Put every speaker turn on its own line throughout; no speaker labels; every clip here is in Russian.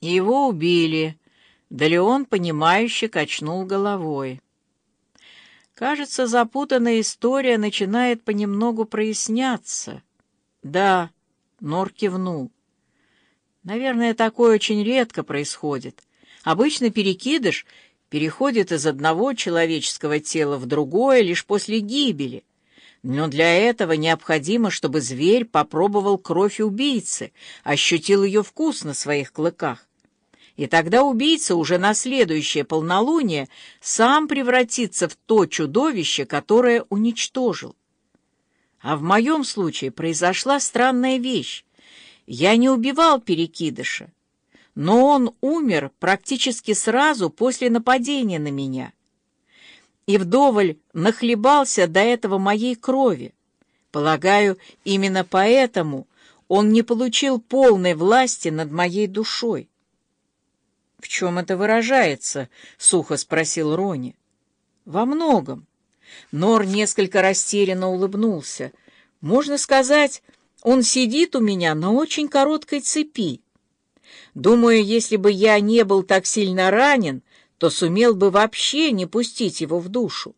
Его убили. Да Леон, понимающе качнул головой. Кажется, запутанная история начинает понемногу проясняться. Да, Нор кивнул. Наверное, такое очень редко происходит. Обычно перекидыш переходит из одного человеческого тела в другое лишь после гибели. Но для этого необходимо, чтобы зверь попробовал кровь убийцы, ощутил ее вкус на своих клыках. И тогда убийца уже на следующее полнолуние сам превратится в то чудовище, которое уничтожил. А в моем случае произошла странная вещь. Я не убивал перекидыша, но он умер практически сразу после нападения на меня и вдоволь нахлебался до этого моей крови. Полагаю, именно поэтому он не получил полной власти над моей душой. «В чем это выражается?» — сухо спросил Рони. «Во многом». Нор несколько растерянно улыбнулся. «Можно сказать, он сидит у меня на очень короткой цепи. Думаю, если бы я не был так сильно ранен, то сумел бы вообще не пустить его в душу.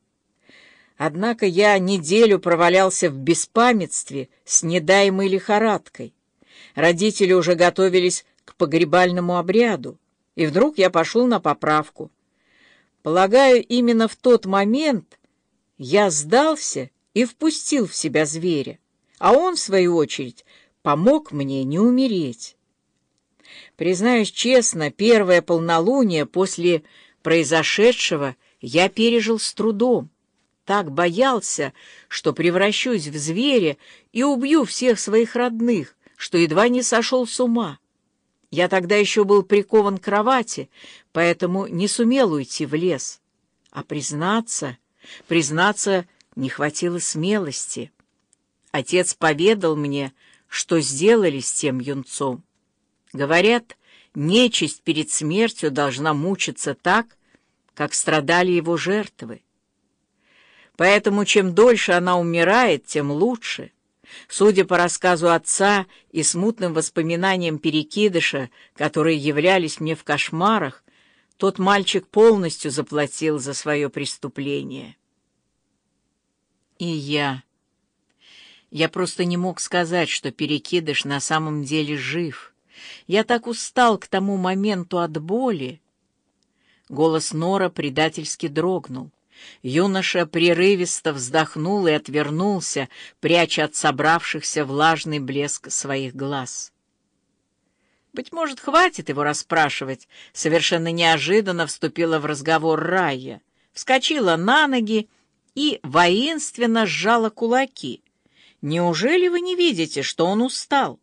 Однако я неделю провалялся в беспамятстве с недаемой лихорадкой. Родители уже готовились к погребальному обряду, и вдруг я пошел на поправку. Полагаю, именно в тот момент я сдался и впустил в себя зверя, а он, в свою очередь, помог мне не умереть. Признаюсь честно, первое полнолуние после произошедшего я пережил с трудом. Так боялся, что превращусь в зверя и убью всех своих родных, что едва не сошел с ума. Я тогда еще был прикован к кровати, поэтому не сумел уйти в лес. А признаться, признаться не хватило смелости. Отец поведал мне, что сделали с тем юнцом. Говорят, нечисть перед смертью должна мучиться так, как страдали его жертвы. Поэтому чем дольше она умирает, тем лучше. Судя по рассказу отца и смутным воспоминаниям перекидыша, которые являлись мне в кошмарах, тот мальчик полностью заплатил за свое преступление. И я... Я просто не мог сказать, что перекидыш на самом деле жив — я так устал к тому моменту от боли. Голос Нора предательски дрогнул. Юноша прерывисто вздохнул и отвернулся, пряча от собравшихся влажный блеск своих глаз. «Быть может, хватит его расспрашивать?» Совершенно неожиданно вступила в разговор Рая, вскочила на ноги и воинственно сжала кулаки. «Неужели вы не видите, что он устал?»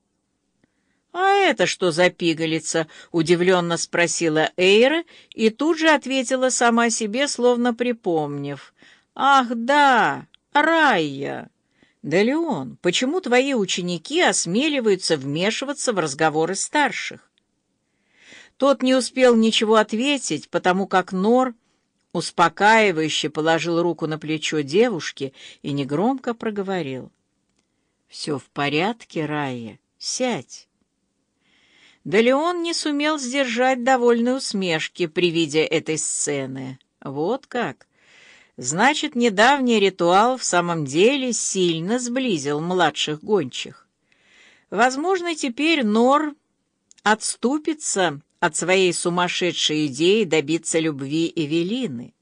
«А это что за пигалица?» — удивленно спросила Эйра и тут же ответила сама себе, словно припомнив. «Ах, да, Райя!» «Да, Леон, почему твои ученики осмеливаются вмешиваться в разговоры старших?» Тот не успел ничего ответить, потому как Нор успокаивающе положил руку на плечо девушки и негромко проговорил. «Все в порядке, Райя, сядь». Да Леон не сумел сдержать довольной усмешки при виде этой сцены. Вот как. Значит, недавний ритуал в самом деле сильно сблизил младших гончих. Возможно, теперь Нор отступится от своей сумасшедшей идеи добиться любви Эвелины.